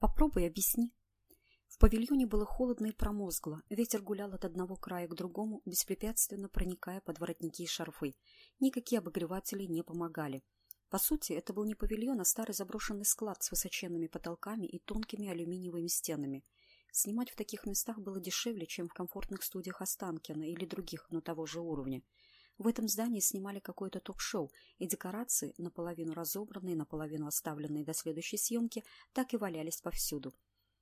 Попробуй объясни. В павильоне было холодно и промозгло. Ветер гулял от одного края к другому, беспрепятственно проникая под воротники и шарфы. Никакие обогреватели не помогали. По сути, это был не павильон, а старый заброшенный склад с высоченными потолками и тонкими алюминиевыми стенами. Снимать в таких местах было дешевле, чем в комфортных студиях Останкина или других, но того же уровня. В этом здании снимали какое-то ток-шоу, и декорации, наполовину разобранные, наполовину оставленные до следующей съемки, так и валялись повсюду.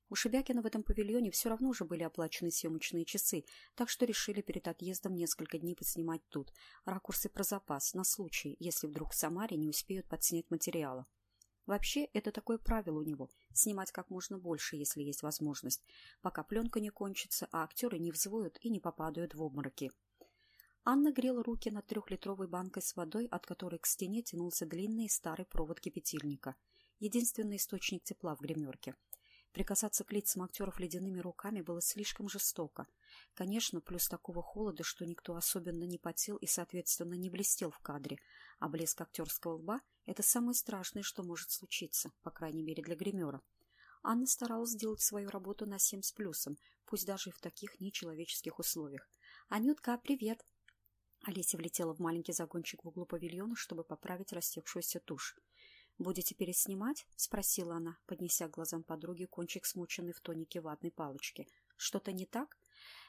У Шебякина в этом павильоне все равно уже были оплачены съемочные часы, так что решили перед отъездом несколько дней подснимать тут. Ракурсы про запас, на случай, если вдруг в Самаре не успеют подснять материала. Вообще, это такое правило у него – снимать как можно больше, если есть возможность, пока пленка не кончится, а актеры не взвоют и не попадают в обмороки. Анна грела руки над трехлитровой банкой с водой, от которой к стене тянулся длинный старый провод кипятильника. Единственный источник тепла в гримерке – Прикасаться к лицам актеров ледяными руками было слишком жестоко. Конечно, плюс такого холода, что никто особенно не потел и, соответственно, не блестел в кадре. А блеск актерского лба – это самое страшное, что может случиться, по крайней мере для гримера. Анна старалась сделать свою работу на семь с плюсом, пусть даже и в таких нечеловеческих условиях. «Анютка, привет!» Олеся влетела в маленький загончик в углу павильона, чтобы поправить растекшуюся тушь. «Будете переснимать?» — спросила она, поднеся к глазам подруги кончик смоченный в тонике ватной палочки. «Что-то не так?»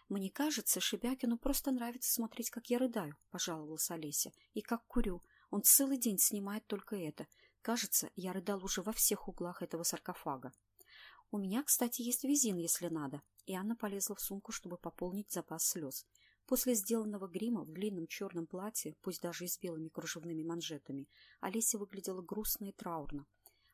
«Мне кажется, Шебякину просто нравится смотреть, как я рыдаю», — пожаловалась Олеся. «И как курю. Он целый день снимает только это. Кажется, я рыдал уже во всех углах этого саркофага». «У меня, кстати, есть визин, если надо». И Анна полезла в сумку, чтобы пополнить запас слез. После сделанного грима в длинном черном платье, пусть даже и с белыми кружевными манжетами, Олеся выглядела грустно и траурно.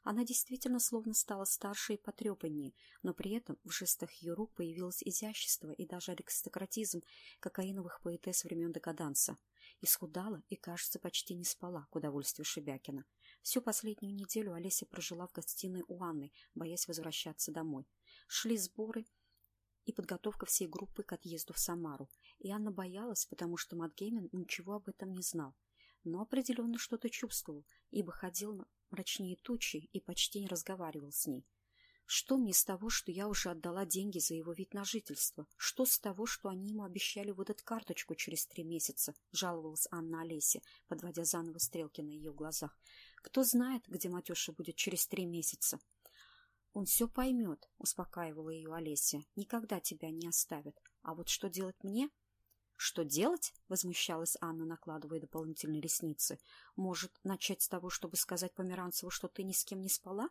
Она действительно словно стала старше и потрепаннее, но при этом в жестах ее рук появилось изящество и даже аристократизм кокаиновых поэтесс времен декаданса. Исхудала и, кажется, почти не спала к удовольствию Шебякина. Всю последнюю неделю Олеся прожила в гостиной у Анны, боясь возвращаться домой. Шли сборы, и подготовка всей группы к отъезду в Самару, и Анна боялась, потому что Матгеймен ничего об этом не знал, но определенно что-то чувствовал, ибо ходил мрачнее тучи и почти не разговаривал с ней. Что мне с того, что я уже отдала деньги за его вид на жительство? Что с того, что они ему обещали выдать карточку через три месяца? Жаловалась Анна Олесе, подводя заново стрелки на ее глазах. Кто знает, где Матюша будет через три месяца? Он все поймет, успокаивала ее Олеся. Никогда тебя не оставит. А вот что делать мне? Что делать? Возмущалась Анна, накладывая дополнительные ресницы. Может, начать с того, чтобы сказать Померанцеву, что ты ни с кем не спала?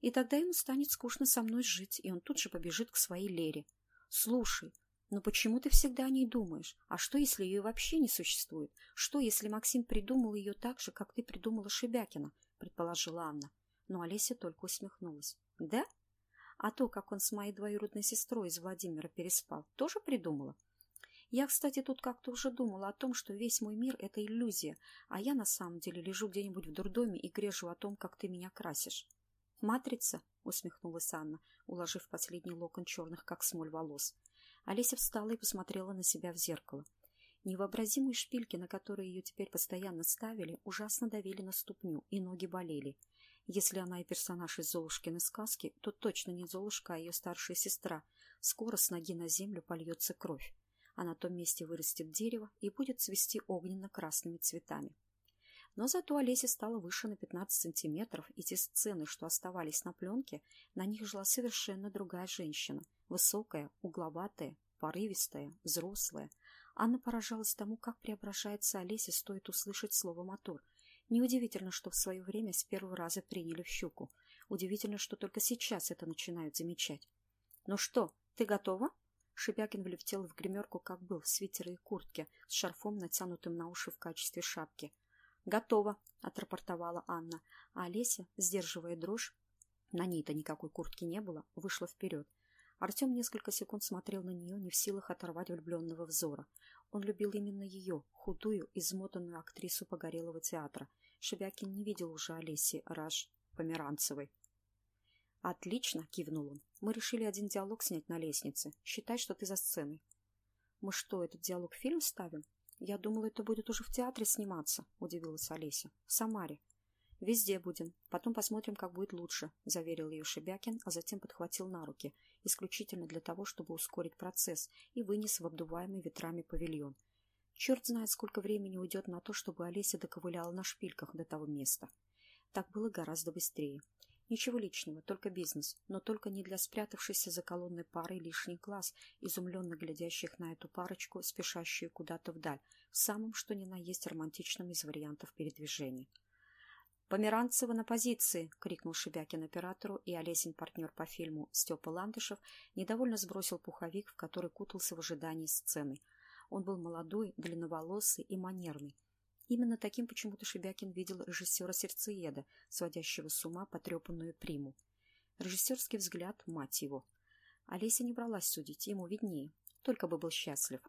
И тогда ему станет скучно со мной жить, и он тут же побежит к своей Лере. Слушай, но почему ты всегда о ней думаешь? А что, если ее вообще не существует? Что, если Максим придумал ее так же, как ты придумала Шебякина? Предположила Анна. Но Олеся только усмехнулась. Да? А то, как он с моей двоюродной сестрой из Владимира переспал, тоже придумала? Я, кстати, тут как-то уже думала о том, что весь мой мир — это иллюзия, а я на самом деле лежу где-нибудь в дурдоме и грежу о том, как ты меня красишь. «Матрица?» — усмехнулась Анна, уложив последний локон черных, как смоль, волос. Олеся встала и посмотрела на себя в зеркало. Невообразимые шпильки, на которые ее теперь постоянно ставили, ужасно давили на ступню, и ноги болели. Если она и персонаж из Золушкиной сказки, то точно не Золушка, а ее старшая сестра. Скоро с ноги на землю польется кровь, а на том месте вырастет дерево и будет цвести огненно-красными цветами. Но зато Олеся стала выше на 15 сантиметров, и те сцены, что оставались на пленке, на них жила совершенно другая женщина. Высокая, угловатая, порывистая, взрослая. Анна поражалась тому, как преображается Олеся, стоит услышать слово «мотор», Неудивительно, что в свое время с первого раза приняли в щуку. Удивительно, что только сейчас это начинают замечать. «Ну что, ты готова?» Шибякин влетел в гримерку, как был, в свитере и куртке, с шарфом, натянутым на уши в качестве шапки. «Готово», — отрапортовала Анна, а Олеся, сдерживая дрожь, на ней-то никакой куртки не было, вышла вперед. Артем несколько секунд смотрел на нее, не в силах оторвать влюбленного взора. Он любил именно ее, худую, измотанную актрису погорелого театра. Шебякин не видел уже Олеси Раж Померанцевой. «Отлично!» — кивнул он. «Мы решили один диалог снять на лестнице. Считай, что ты за сценой». «Мы что, этот диалог в фильм ставим?» «Я думала, это будет уже в театре сниматься», — удивилась Олеся. «В Самаре». «Везде будем. Потом посмотрим, как будет лучше», – заверил ее Шебякин, а затем подхватил на руки, исключительно для того, чтобы ускорить процесс, и вынес в обдуваемый ветрами павильон. Черт знает, сколько времени уйдет на то, чтобы Олеся доковыляла на шпильках до того места. Так было гораздо быстрее. Ничего личного, только бизнес, но только не для спрятавшейся за колонной пары лишних глаз, изумленно глядящих на эту парочку, спешащую куда-то вдаль, в самом что ни на есть романтичном из вариантов передвижения. «Померанцева на позиции!» — крикнул Шебякин оператору, и Олесин партнер по фильму Степа Ландышев недовольно сбросил пуховик, в который кутался в ожидании сцены. Он был молодой, длинноволосый и манерный. Именно таким почему-то Шебякин видел режиссера-сердцееда, сводящего с ума потрепанную приму. Режиссерский взгляд — мать его. Олеся не бралась судить, ему виднее, только бы был счастлив.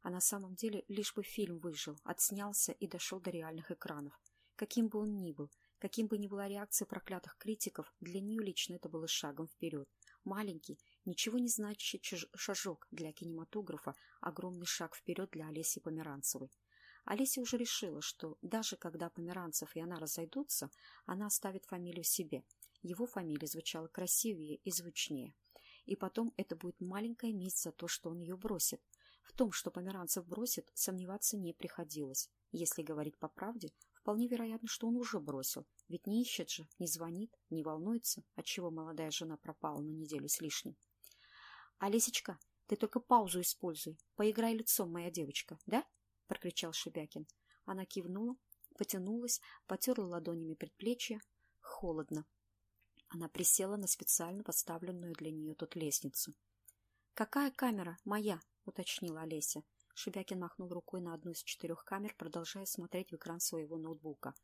А на самом деле лишь бы фильм выжил, отснялся и дошел до реальных экранов. Каким бы он ни был, каким бы ни была реакция проклятых критиков, для нее лично это было шагом вперед. Маленький, ничего не значащий шажок для кинематографа, огромный шаг вперед для Олеси Померанцевой. Олеся уже решила, что даже когда Померанцев и она разойдутся, она оставит фамилию себе. Его фамилия звучала красивее и звучнее. И потом это будет маленькая месть за то, что он ее бросит. В том, что Померанцев бросит, сомневаться не приходилось. Если говорить по правде, Вполне вероятно, что он уже бросил. Ведь не ищет же, не звонит, не волнуется, отчего молодая жена пропала на неделю с лишним. — Олесечка, ты только паузу используй. Поиграй лицом, моя девочка, да? — прокричал Шебякин. Она кивнула, потянулась, потерла ладонями предплечья. Холодно. Она присела на специально поставленную для нее тут лестницу. — Какая камера? Моя, — уточнила Олеся. Шебякин махнул рукой на одну из четырех камер, продолжая смотреть в экран своего ноутбука.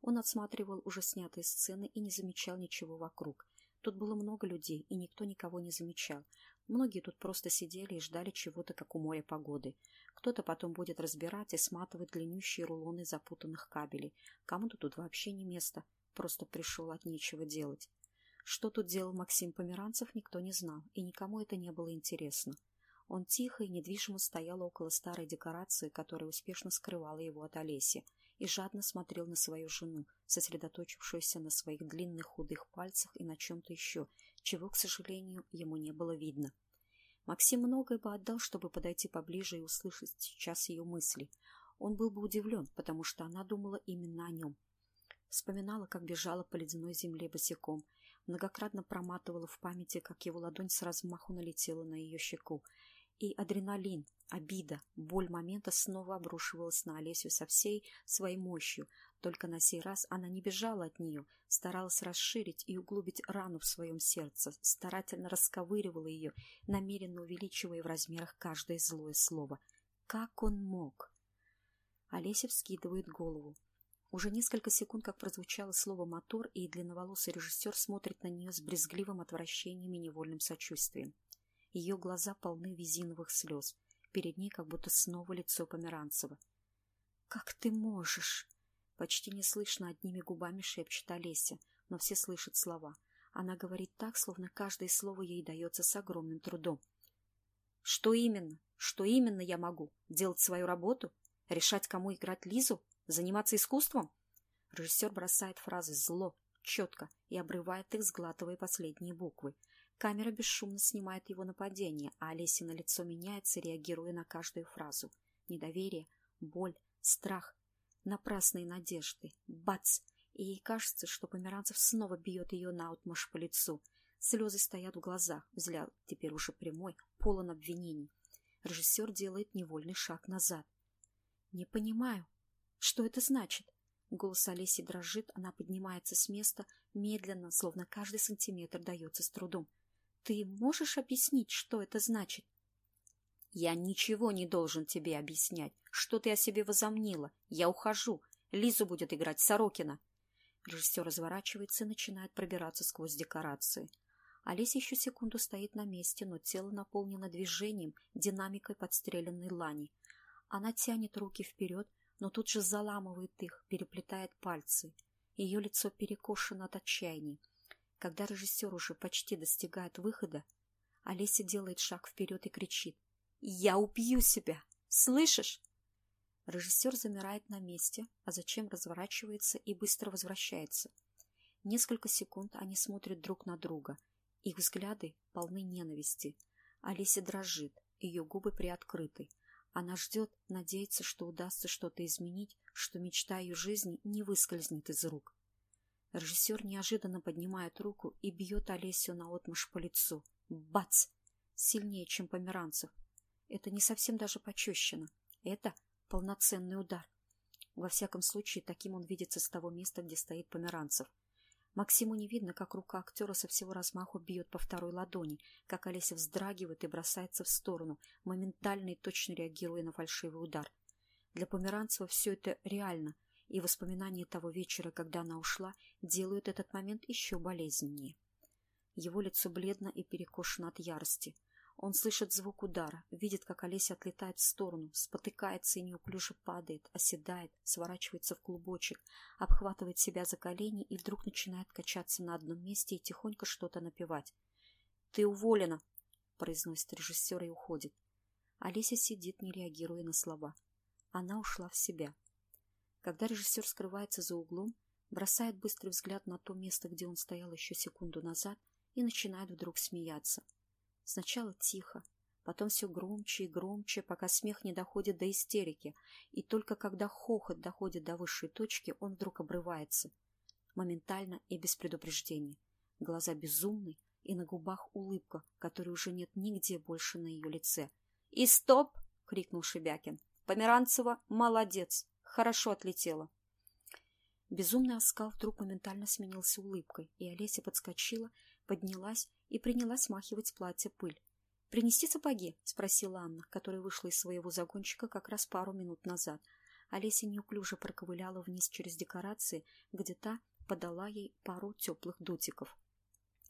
Он отсматривал уже снятые сцены и не замечал ничего вокруг. Тут было много людей, и никто никого не замечал. Многие тут просто сидели и ждали чего-то, как у моря погоды. Кто-то потом будет разбирать и сматывать длиннющие рулоны запутанных кабелей. Кому-то тут вообще не место. Просто пришел от нечего делать. Что тут делал Максим Померанцев, никто не знал, и никому это не было интересно. Он тихо и недвижимо стоял около старой декорации, которая успешно скрывала его от Олеси, и жадно смотрел на свою жену, сосредоточившуюся на своих длинных худых пальцах и на чем-то еще, чего, к сожалению, ему не было видно. Максим многое бы отдал, чтобы подойти поближе и услышать сейчас ее мысли. Он был бы удивлен, потому что она думала именно о нем. Вспоминала, как бежала по ледяной земле босиком, многократно проматывала в памяти, как его ладонь с размаху налетела на ее щеку, и адреналин, обида, боль момента снова обрушивалась на Олесю со всей своей мощью, только на сей раз она не бежала от нее, старалась расширить и углубить рану в своем сердце, старательно расковыривала ее, намеренно увеличивая в размерах каждое злое слово. Как он мог? Олеся вскидывает голову. Уже несколько секунд, как прозвучало слово «мотор», и длинноволосый режиссер смотрит на нее с брезгливым отвращением и невольным сочувствием. Ее глаза полны визиновых слез. Перед ней как будто снова лицо Померанцева. «Как ты можешь?» Почти неслышно одними губами шепчет Олеся, но все слышат слова. Она говорит так, словно каждое слово ей дается с огромным трудом. «Что именно? Что именно я могу? Делать свою работу? Решать, кому играть Лизу? Заниматься искусством?» Режиссер бросает фразы зло, четко и обрывает их, сглатывая последние буквы. Камера бесшумно снимает его нападение, а Олесина лицо меняется, реагируя на каждую фразу. Недоверие, боль, страх, напрасные надежды. Бац! И ей кажется, что Померанцев снова бьет ее наутмашь по лицу. Слезы стоят в глазах, взгляд теперь уже прямой, полон обвинений. Режиссер делает невольный шаг назад. «Не понимаю. Что это значит?» Голос Олеси дрожит, она поднимается с места, медленно, словно каждый сантиметр дается с трудом. Ты можешь объяснить, что это значит? Я ничего не должен тебе объяснять. Что ты о себе возомнила? Я ухожу. Лизу будет играть Сорокина. Режиссер разворачивается и начинает пробираться сквозь декорации. Олеся еще секунду стоит на месте, но тело наполнено движением, динамикой подстреленной лани. Она тянет руки вперед, но тут же заламывает их, переплетает пальцы. Ее лицо перекошено от отчаяния. Когда режиссер уже почти достигает выхода, Олеся делает шаг вперед и кричит. «Я убью себя! Слышишь?» Режиссер замирает на месте, а зачем разворачивается и быстро возвращается. Несколько секунд они смотрят друг на друга. Их взгляды полны ненависти. Олеся дрожит, ее губы приоткрыты. Она ждет, надеется, что удастся что-то изменить, что мечта ее жизни не выскользнет из рук. Режиссер неожиданно поднимает руку и бьет Олесю наотмашь по лицу. Бац! Сильнее, чем Померанцев. Это не совсем даже почещено. Это полноценный удар. Во всяком случае, таким он видится с того места, где стоит Померанцев. Максиму не видно, как рука актера со всего размаху бьет по второй ладони, как Олеся вздрагивает и бросается в сторону, моментально и точно реагируя на фальшивый удар. Для Померанцева все это реально, и воспоминания того вечера, когда она ушла, делают этот момент еще болезненнее. Его лицо бледно и перекошено от ярости. Он слышит звук удара, видит, как Олеся отлетает в сторону, спотыкается и неуклюже падает, оседает, сворачивается в клубочек, обхватывает себя за колени и вдруг начинает качаться на одном месте и тихонько что-то напевать. «Ты уволена!» — произносит режиссер и уходит. Олеся сидит, не реагируя на слова. Она ушла в себя. Когда режиссер скрывается за углом, бросает быстрый взгляд на то место, где он стоял еще секунду назад, и начинает вдруг смеяться. Сначала тихо, потом все громче и громче, пока смех не доходит до истерики, и только когда хохот доходит до высшей точки, он вдруг обрывается. Моментально и без предупреждения. Глаза безумны, и на губах улыбка, которой уже нет нигде больше на ее лице. «И стоп!» — крикнул Шебякин. «Померанцева молодец! Хорошо отлетела!» Безумный оскал вдруг моментально сменился улыбкой, и Олеся подскочила, поднялась и принялась смахивать с платья пыль. «Принести сапоги?» — спросила Анна, которая вышла из своего загончика как раз пару минут назад. Олеся неуклюже проковыляла вниз через декорации, где та подала ей пару теплых дутиков.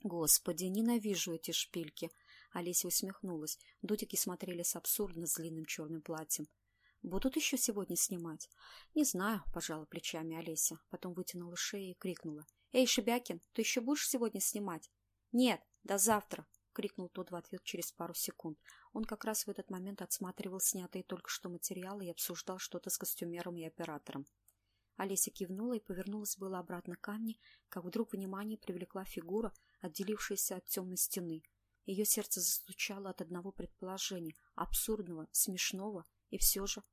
«Господи, ненавижу эти шпильки!» Олеся усмехнулась. Дутики смотрели с абсурдно с черным платьем. «Будут еще сегодня снимать?» «Не знаю», — пожала плечами Олеся. Потом вытянула шею и крикнула. «Эй, Шебякин, ты еще будешь сегодня снимать?» «Нет, до завтра!» — крикнул тот в ответ через пару секунд. Он как раз в этот момент отсматривал снятые только что материалы и обсуждал что-то с костюмером и оператором. Олеся кивнула и повернулась было обратно к Анне, как вдруг внимание привлекла фигура, отделившаяся от темной стены. Ее сердце застучало от одного предположения, абсурдного, смешного, и все же...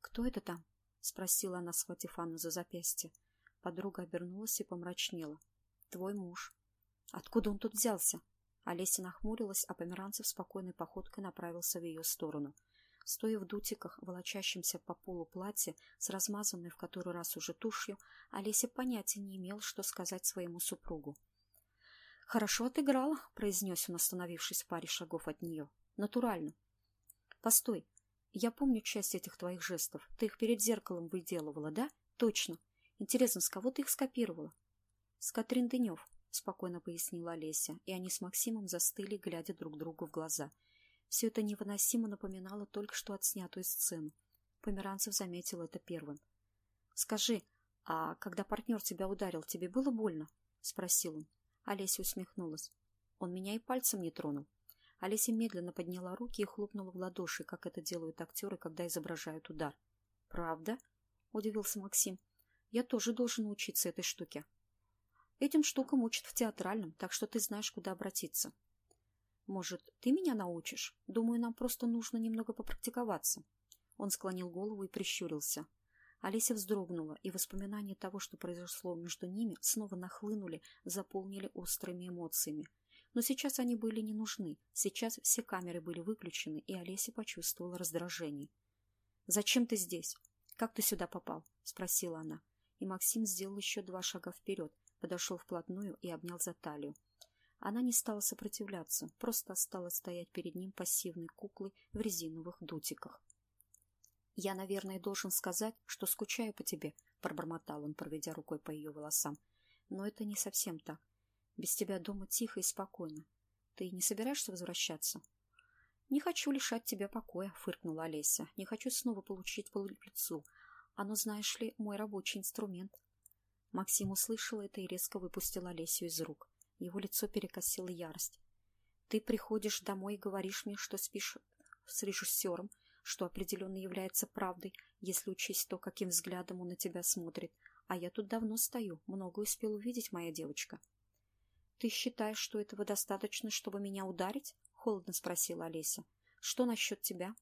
«Кто это там?» — спросила она, схватив Анну за запястье. Подруга обернулась и помрачнела. «Твой муж». Откуда он тут взялся? Олеся нахмурилась, а Померанцев спокойной походкой направился в ее сторону. Стоя в дутиках, волочащемся по полу платье, с размазанной в который раз уже тушью, Олеся понятия не имел, что сказать своему супругу. «Хорошо отыграла», — произнес он, остановившись в паре шагов от нее. «Натурально». «Постой, я помню часть этих твоих жестов. Ты их перед зеркалом выделывала, да? Точно. Интересно, с кого ты их скопировала?» «С Катрин Дынев», — спокойно пояснила Олеся, и они с Максимом застыли, глядя друг другу в глаза. Все это невыносимо напоминало только что отснятую сцену. Померанцев заметил это первым. — Скажи, а когда партнер тебя ударил, тебе было больно? — спросил он. Олеся усмехнулась. Он меня и пальцем не тронул. Олеся медленно подняла руки и хлопнула в ладоши, как это делают актеры, когда изображают удар. — Правда? — удивился Максим. — Я тоже должен научиться этой штуке. Этим штукам учат в театральном, так что ты знаешь, куда обратиться. Может, ты меня научишь? Думаю, нам просто нужно немного попрактиковаться. Он склонил голову и прищурился. Олеся вздрогнула, и воспоминания того, что произошло между ними, снова нахлынули, заполнили острыми эмоциями. Но сейчас они были не нужны. Сейчас все камеры были выключены, и Олеся почувствовала раздражение. «Зачем ты здесь? Как ты сюда попал?» — спросила она. И Максим сделал еще два шага вперед, подошел вплотную и обнял за талию. Она не стала сопротивляться, просто осталась стоять перед ним пассивной куклой в резиновых дутиках. «Я, наверное, должен сказать, что скучаю по тебе», — пробормотал он, проведя рукой по ее волосам. «Но это не совсем так. Без тебя дома тихо и спокойно. Ты не собираешься возвращаться?» «Не хочу лишать тебя покоя», — фыркнула Олеся. «Не хочу снова получить по лицу. Оно, знаешь ли, мой рабочий инструмент. Максим услышал это и резко выпустил Олесю из рук. Его лицо перекосило ярость. «Ты приходишь домой и говоришь мне, что спишь с режиссером, что определенно является правдой, если учесть то, каким взглядом он на тебя смотрит. А я тут давно стою, много успел увидеть, моя девочка. — Ты считаешь, что этого достаточно, чтобы меня ударить? — холодно спросила Олеся. — Что насчет тебя?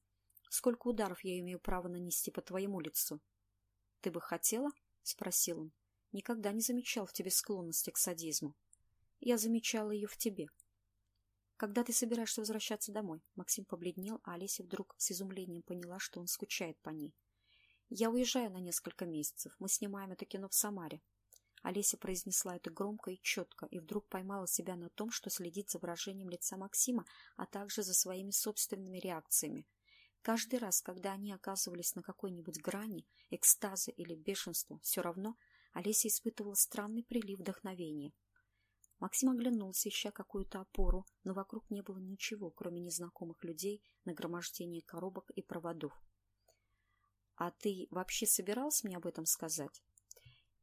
Сколько ударов я имею право нанести по твоему лицу? — Ты бы хотела? — спросил он. — Никогда не замечал в тебе склонности к садизму. Я замечала ее в тебе. Когда ты собираешься возвращаться домой? Максим побледнел, а Олеся вдруг с изумлением поняла, что он скучает по ней. Я уезжаю на несколько месяцев. Мы снимаем это кино в Самаре. Олеся произнесла это громко и четко, и вдруг поймала себя на том, что следит за выражением лица Максима, а также за своими собственными реакциями. Каждый раз, когда они оказывались на какой-нибудь грани, экстаза или бешенства, все равно Олеся испытывала странный прилив вдохновения. Максим оглянулся, ища какую-то опору, но вокруг не было ничего, кроме незнакомых людей, нагромождения коробок и проводов. «А ты вообще собирался мне об этом сказать?»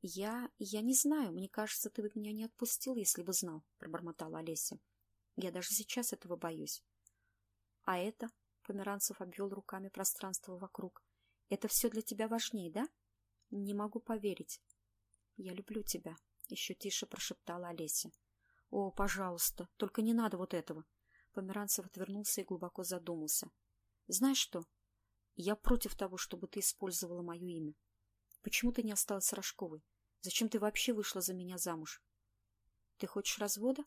«Я... я не знаю. Мне кажется, ты бы меня не отпустил, если бы знал», — пробормотала Олеся. «Я даже сейчас этого боюсь». «А это?» — Померанцев обвел руками пространство вокруг. «Это все для тебя важнее, да?» «Не могу поверить». «Я люблю тебя», — еще тише прошептала Олеся. «О, пожалуйста, только не надо вот этого!» Померанцев отвернулся и глубоко задумался. «Знаешь что? Я против того, чтобы ты использовала мое имя. Почему ты не осталась Рожковой? Зачем ты вообще вышла за меня замуж? Ты хочешь развода?»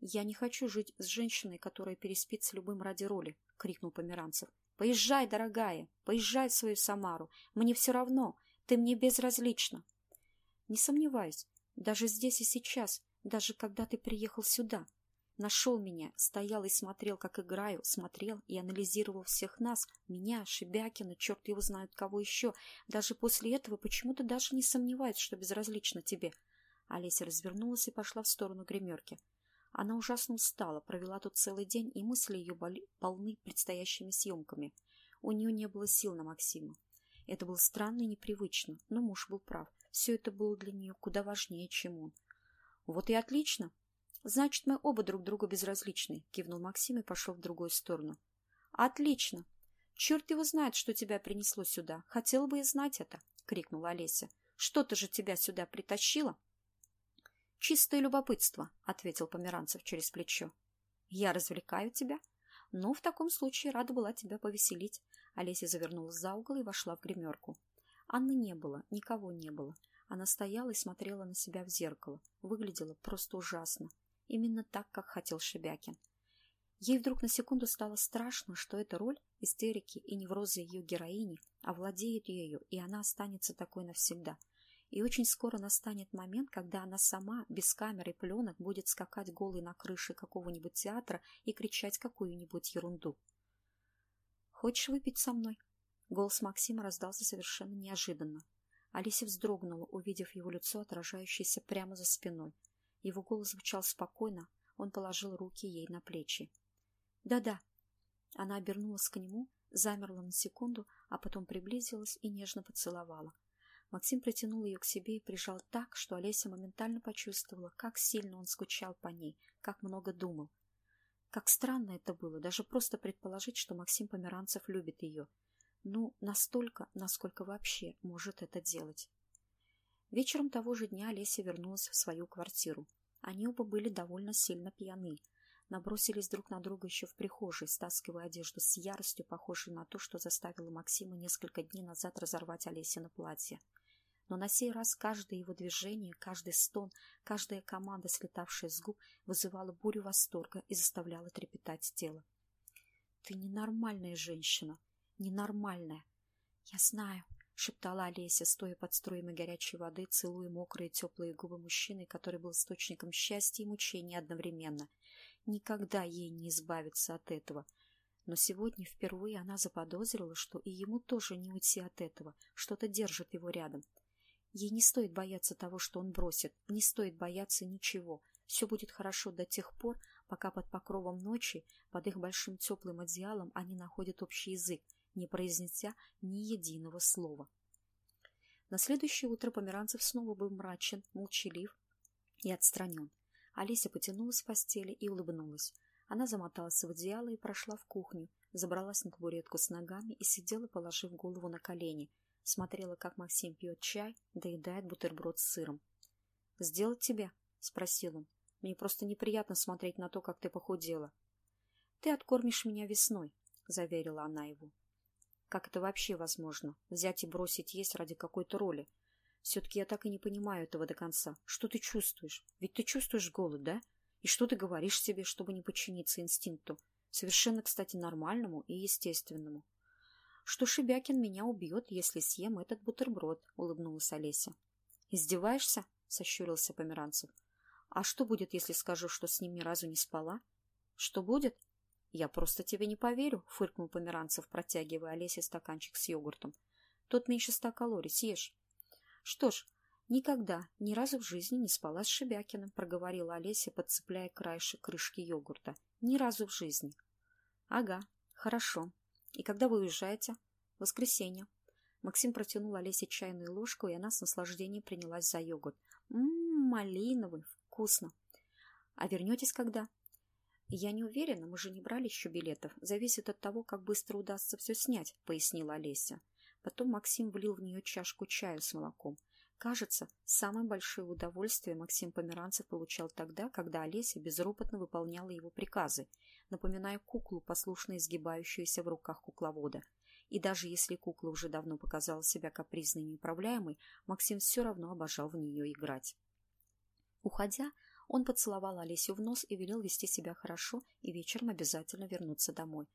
«Я не хочу жить с женщиной, которая переспит с любым ради роли», — крикнул Померанцев. «Поезжай, дорогая, поезжай в свою Самару. Мне все равно, ты мне безразлична». «Не сомневаюсь, даже здесь и сейчас даже когда ты приехал сюда. Нашел меня, стоял и смотрел, как играю, смотрел и анализировал всех нас, меня, Шебякина, черт его знает кого еще. Даже после этого почему-то даже не сомневается, что безразлично тебе. Олеся развернулась и пошла в сторону гримерки. Она ужасно устала, провела тут целый день, и мысли ее полны предстоящими съемками. У нее не было сил на Максима. Это было странно и непривычно, но муж был прав. Все это было для нее куда важнее, чем он. Вот и отлично. Значит, мы оба друг другу безразличны, кивнул Максим и пошел в другую сторону. Отлично. Черт его знает, что тебя принесло сюда. Хотела бы и знать это, крикнула Олеся. Что-то же тебя сюда притащило? Чистое любопытство, ответил Померанцев через плечо. Я развлекаю тебя? Ну, в таком случае рада была тебя повеселить. Олеся завернулась за угол и вошла в гримерку. Анны не было, никого не было. Она стояла и смотрела на себя в зеркало. Выглядела просто ужасно. Именно так, как хотел Шебякин. Ей вдруг на секунду стало страшно, что эта роль истерики и невроза ее героини овладеет ею, и она останется такой навсегда. И очень скоро настанет момент, когда она сама, без камеры и пленок, будет скакать голой на крыше какого-нибудь театра и кричать какую-нибудь ерунду. «Хочешь выпить со мной?» Голос Максима раздался совершенно неожиданно. Алисия вздрогнула, увидев его лицо, отражающееся прямо за спиной. Его голос звучал спокойно, он положил руки ей на плечи. «Да-да». Она обернулась к нему, замерла на секунду, а потом приблизилась и нежно поцеловала. Максим притянул ее к себе и прижал так, что Олеся моментально почувствовала, как сильно он скучал по ней, как много думал. Как странно это было, даже просто предположить, что Максим Померанцев любит ее — ну, настолько, насколько вообще может это делать. Вечером того же дня Олеся вернулась в свою квартиру. Они оба были довольно сильно пьяны. Набросились друг на друга еще в прихожей, стаскивая одежду с яростью, похожей на то, что заставило Максима несколько дней назад разорвать Олесе на платье. Но на сей раз каждое его движение, каждый стон, каждая команда, слетавшая с губ, вызывала бурю восторга и заставляла трепетать тело. — Ты ненормальная женщина, ненормальная. — Я знаю, — шептала Олеся, стоя под струями горячей воды, целуя мокрые теплые губы мужчины, который был источником счастья и мучения одновременно. Никогда ей не избавиться от этого. Но сегодня впервые она заподозрила, что и ему тоже не уйти от этого, что-то держит его рядом. Ей не стоит бояться того, что он бросит, не стоит бояться ничего. Все будет хорошо до тех пор, пока под покровом ночи, под их большим теплым одеялом они находят общий язык, не произнеся ни единого слова. На следующее утро Померанцев снова был мрачен, молчалив и отстранен. Олеся потянулась в постели и улыбнулась. Она замоталась в одеяло и прошла в кухню, забралась на табуретку с ногами и сидела, положив голову на колени. Смотрела, как Максим пьет чай, доедает бутерброд с сыром. «Сделать тебе?» — спросил он. «Мне просто неприятно смотреть на то, как ты похудела». «Ты откормишь меня весной», — заверила она его. «Как это вообще возможно? Взять и бросить есть ради какой-то роли? Все-таки я так и не понимаю этого до конца. Что ты чувствуешь? Ведь ты чувствуешь голод, да? И что ты говоришь себе, чтобы не подчиниться инстинкту? Совершенно, кстати, нормальному и естественному. Что Шибякин меня убьет, если съем этот бутерброд, улыбнулась Олеся. Издеваешься? Сощурился Померанцев. А что будет, если скажу, что с ним ни разу не спала? Что будет? Я просто тебе не поверю, фыркнул Померанцев, протягивая Олесе стаканчик с йогуртом. Тот меньше ста калорий, съешь. Что ж, никогда, ни разу в жизни не спала с Шебякиным, проговорила Олеся, подцепляя краешек крышки йогурта. Ни разу в жизни. Ага, хорошо. И когда вы уезжаете? Воскресенье. Максим протянул Олесе чайную ложку, и она с наслаждением принялась за йогурт. Ммм, малиновый, вкусно. А вернетесь когда? Я не уверена, мы же не брали еще билетов. Зависит от того, как быстро удастся все снять, пояснила Олеся. Потом Максим влил в нее чашку чая с молоком. Кажется, самое большое удовольствие Максим Померанцев получал тогда, когда Олеся безропотно выполняла его приказы, напоминая куклу, послушно изгибающуюся в руках кукловода. И даже если кукла уже давно показала себя капризной и неуправляемой, Максим все равно обожал в нее играть. Уходя, он поцеловал Олесю в нос и велел вести себя хорошо и вечером обязательно вернуться домой.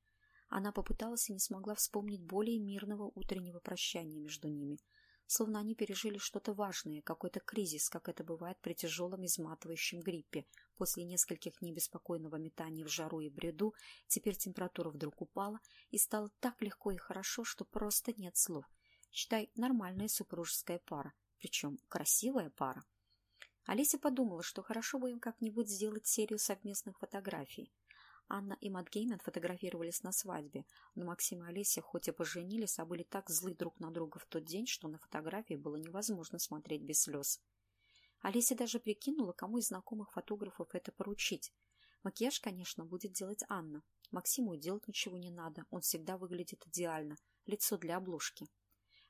Она попыталась и не смогла вспомнить более мирного утреннего прощания между ними – словно они пережили что-то важное, какой-то кризис, как это бывает при тяжелом изматывающем гриппе. После нескольких дней беспокойного метания в жару и бреду, теперь температура вдруг упала, и стало так легко и хорошо, что просто нет слов. Считай, нормальная супружеская пара, причем красивая пара. Олеся подумала, что хорошо бы им как-нибудь сделать серию совместных фотографий. Анна и Матгеймен фотографировались на свадьбе, но Максим и Олеся хоть и поженились, а были так злы друг на друга в тот день, что на фотографии было невозможно смотреть без слез. Олеся даже прикинула, кому из знакомых фотографов это поручить. Макияж, конечно, будет делать Анна. Максиму делать ничего не надо, он всегда выглядит идеально, лицо для обложки.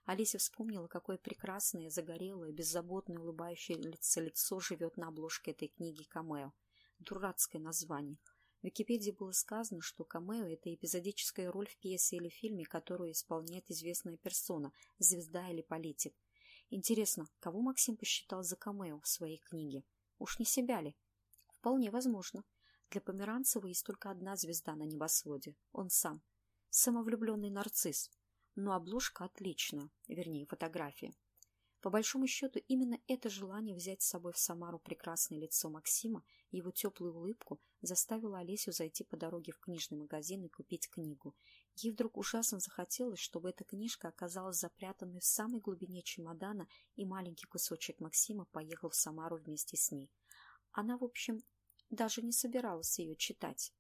Олеся вспомнила, какое прекрасное, загорелое, беззаботное, улыбающееся лицо живет на обложке этой книги Камео. Дурацкое название – в Википедии было сказано, что камео – это эпизодическая роль в пьесе или фильме, которую исполняет известная персона, звезда или политик. Интересно, кого Максим посчитал за камео в своей книге? Уж не себя ли? Вполне возможно. Для Померанцева есть только одна звезда на небосводе – он сам. Самовлюбленный нарцисс. Но обложка отличная, вернее, фотография. По большому счету, именно это желание взять с собой в Самару прекрасное лицо Максима и его теплую улыбку заставило Олесю зайти по дороге в книжный магазин и купить книгу. Ей вдруг ужасно захотелось, чтобы эта книжка оказалась запрятанной в самой глубине чемодана, и маленький кусочек Максима поехал в Самару вместе с ней. Она, в общем, даже не собиралась ее читать.